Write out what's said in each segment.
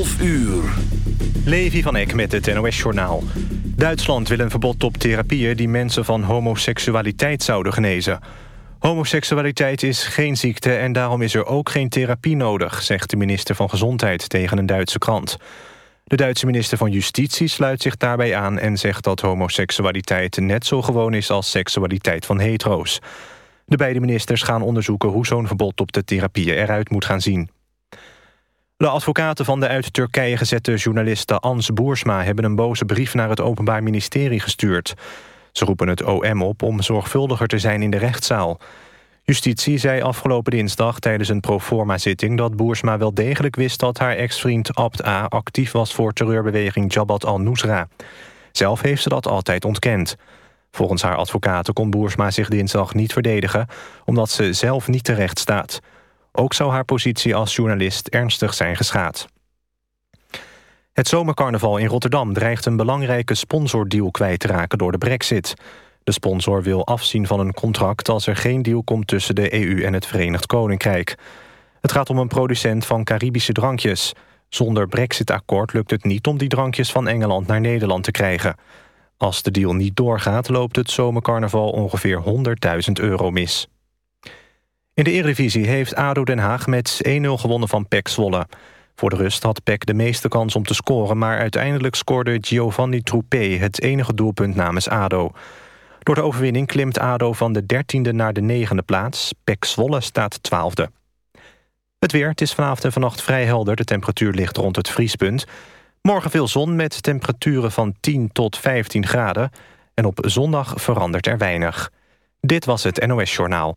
12 uur. Levi van Eck met het NOS-journaal. Duitsland wil een verbod op therapieën die mensen van homoseksualiteit zouden genezen. Homoseksualiteit is geen ziekte en daarom is er ook geen therapie nodig... zegt de minister van Gezondheid tegen een Duitse krant. De Duitse minister van Justitie sluit zich daarbij aan... en zegt dat homoseksualiteit net zo gewoon is als seksualiteit van hetero's. De beide ministers gaan onderzoeken hoe zo'n verbod op de therapieën eruit moet gaan zien. De advocaten van de uit Turkije gezette journaliste Ans Boersma... hebben een boze brief naar het Openbaar Ministerie gestuurd. Ze roepen het OM op om zorgvuldiger te zijn in de rechtszaal. Justitie zei afgelopen dinsdag tijdens een proforma-zitting... dat Boersma wel degelijk wist dat haar ex-vriend Abd A... actief was voor terreurbeweging Jabhat al-Nusra. Zelf heeft ze dat altijd ontkend. Volgens haar advocaten kon Boersma zich dinsdag niet verdedigen... omdat ze zelf niet terecht staat... Ook zou haar positie als journalist ernstig zijn geschaad. Het zomercarnaval in Rotterdam dreigt een belangrijke sponsordeal kwijt te raken door de brexit. De sponsor wil afzien van een contract als er geen deal komt tussen de EU en het Verenigd Koninkrijk. Het gaat om een producent van Caribische drankjes. Zonder brexit-akkoord lukt het niet om die drankjes van Engeland naar Nederland te krijgen. Als de deal niet doorgaat loopt het zomercarnaval ongeveer 100.000 euro mis. In de Eredivisie heeft ADO Den Haag met 1-0 gewonnen van PEC Zwolle. Voor de rust had PEC de meeste kans om te scoren... maar uiteindelijk scoorde Giovanni Troupé het enige doelpunt namens ADO. Door de overwinning klimt ADO van de 13e naar de 9e plaats. PEC Zwolle staat 12e. Het weer, het is vanavond en vannacht vrij helder. De temperatuur ligt rond het vriespunt. Morgen veel zon met temperaturen van 10 tot 15 graden. En op zondag verandert er weinig. Dit was het NOS Journaal.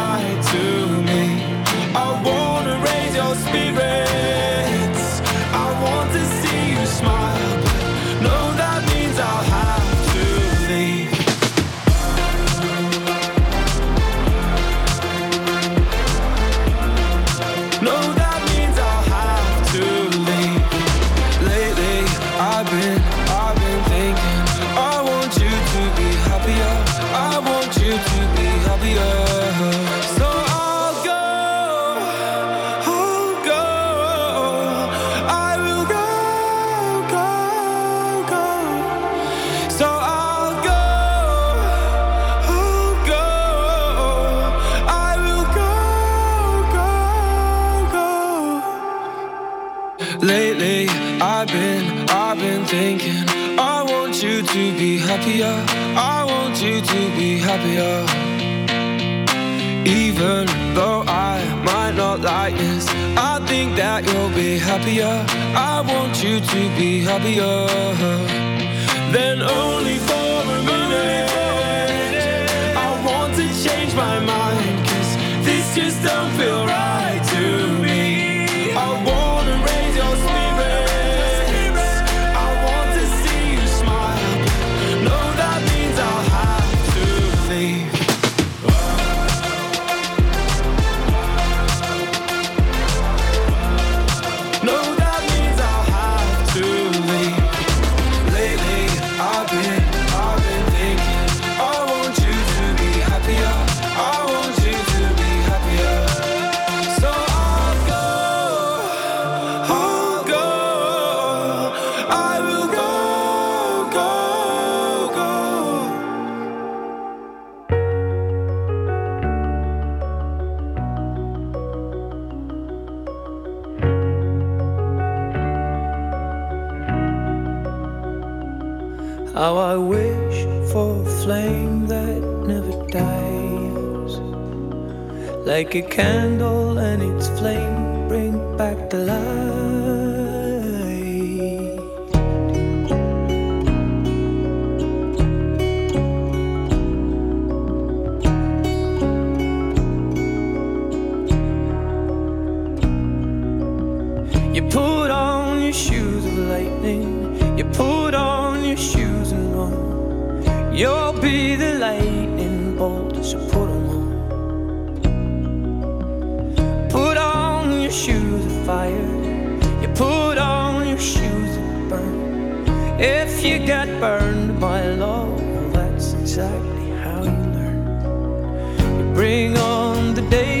to be happier. Even though I might not like this, I think that you'll be happier. I want you to be happier. Then only for a minute. I want to change my mind, cause this just don't feel right a candle and its your shoes of fire. You put on your shoes of burn. If you get burned by love, that's exactly how you learn. You bring on the day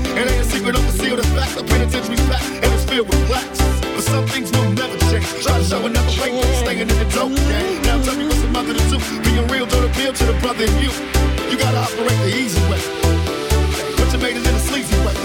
secret of the seal. The penitentiary's and it's filled with blacks. But some things will never change. Try to show another way. Staying in the dope game. Now tell me what's the mother to do. Being real don't appeal to the brother in you. You gotta operate the easy way. But you made it in a sleazy way.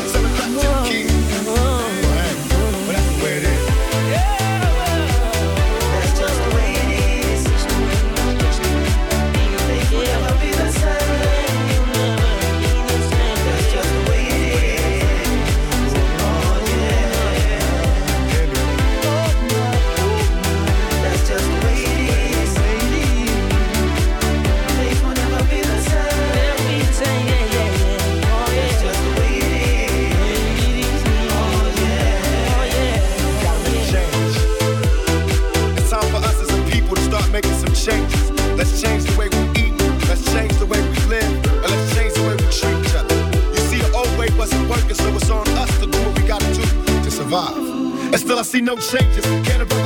still I see no changes. Cannibal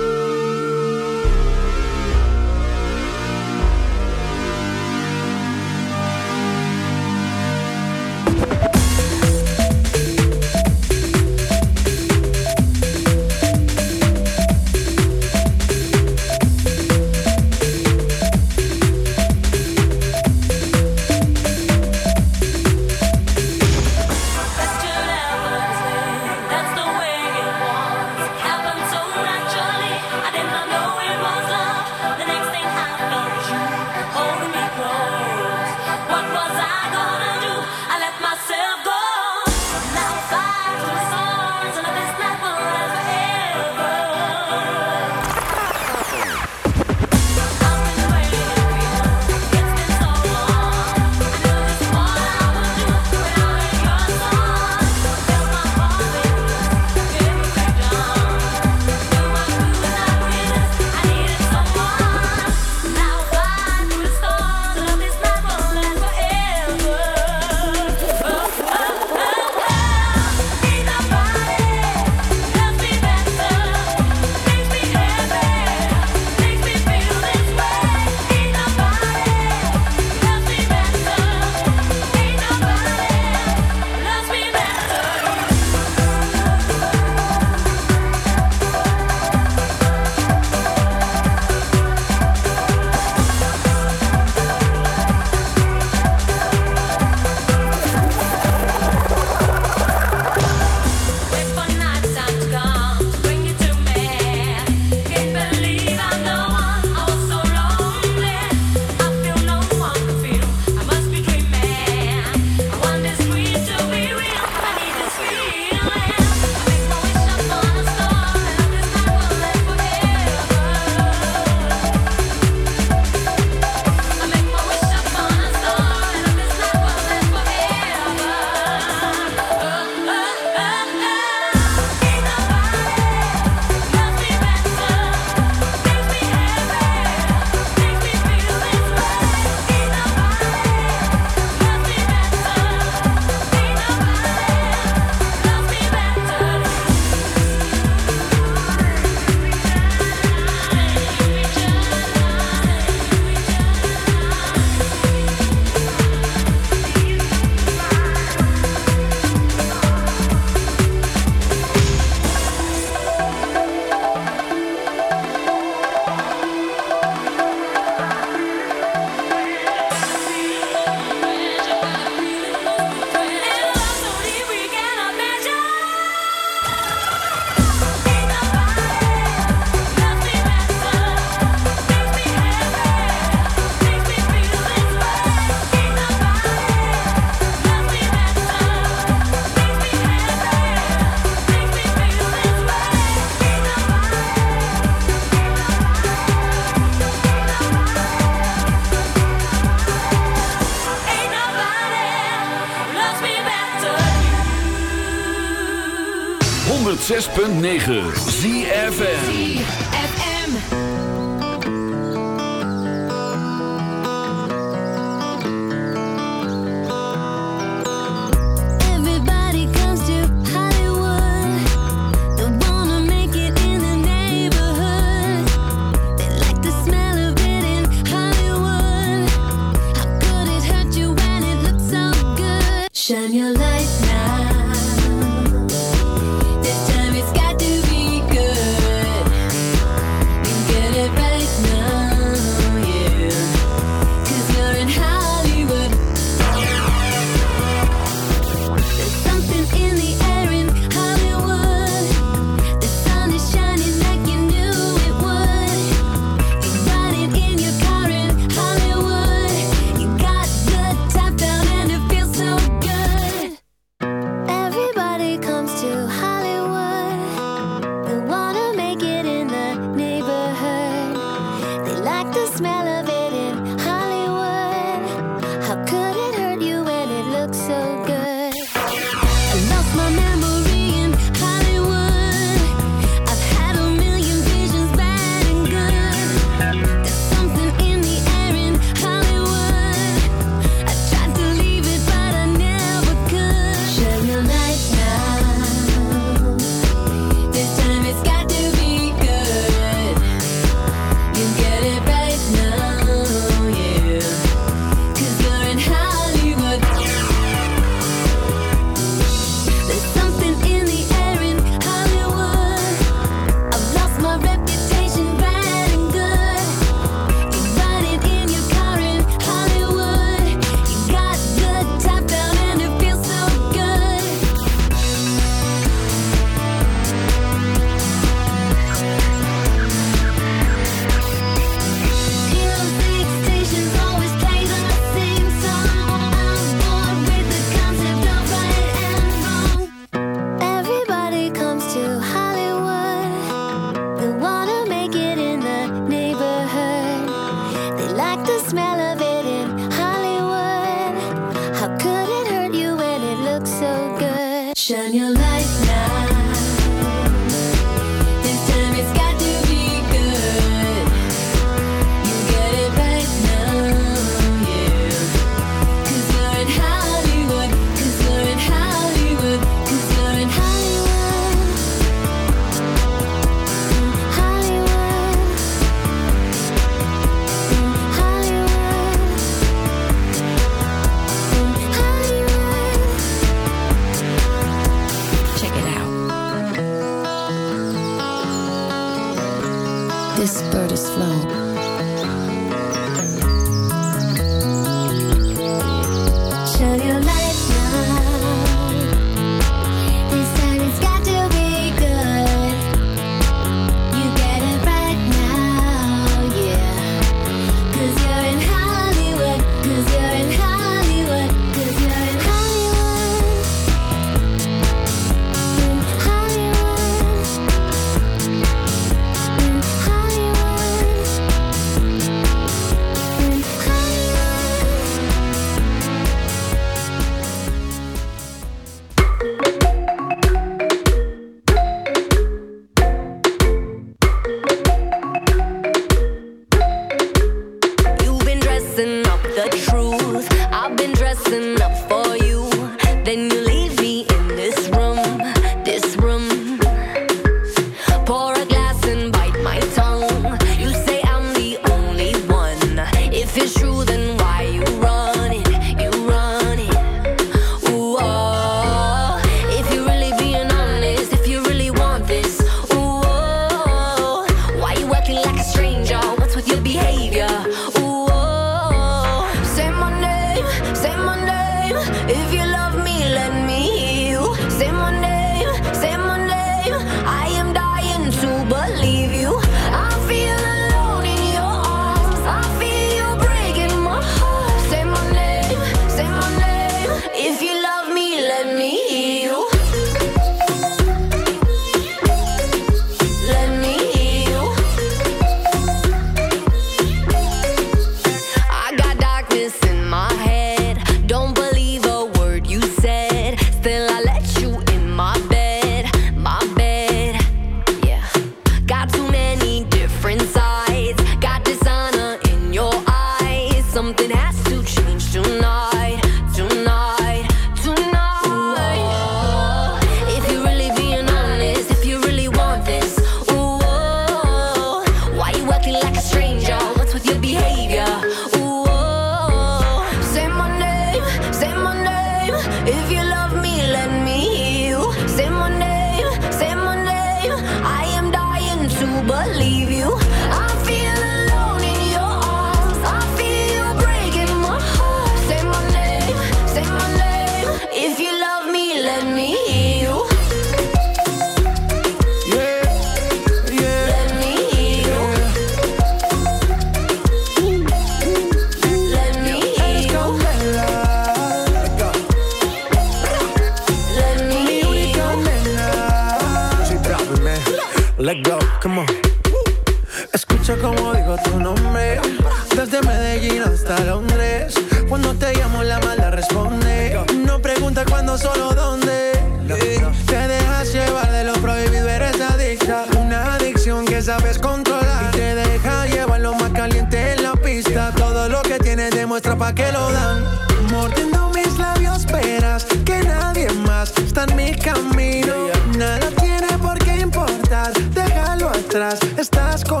Estás con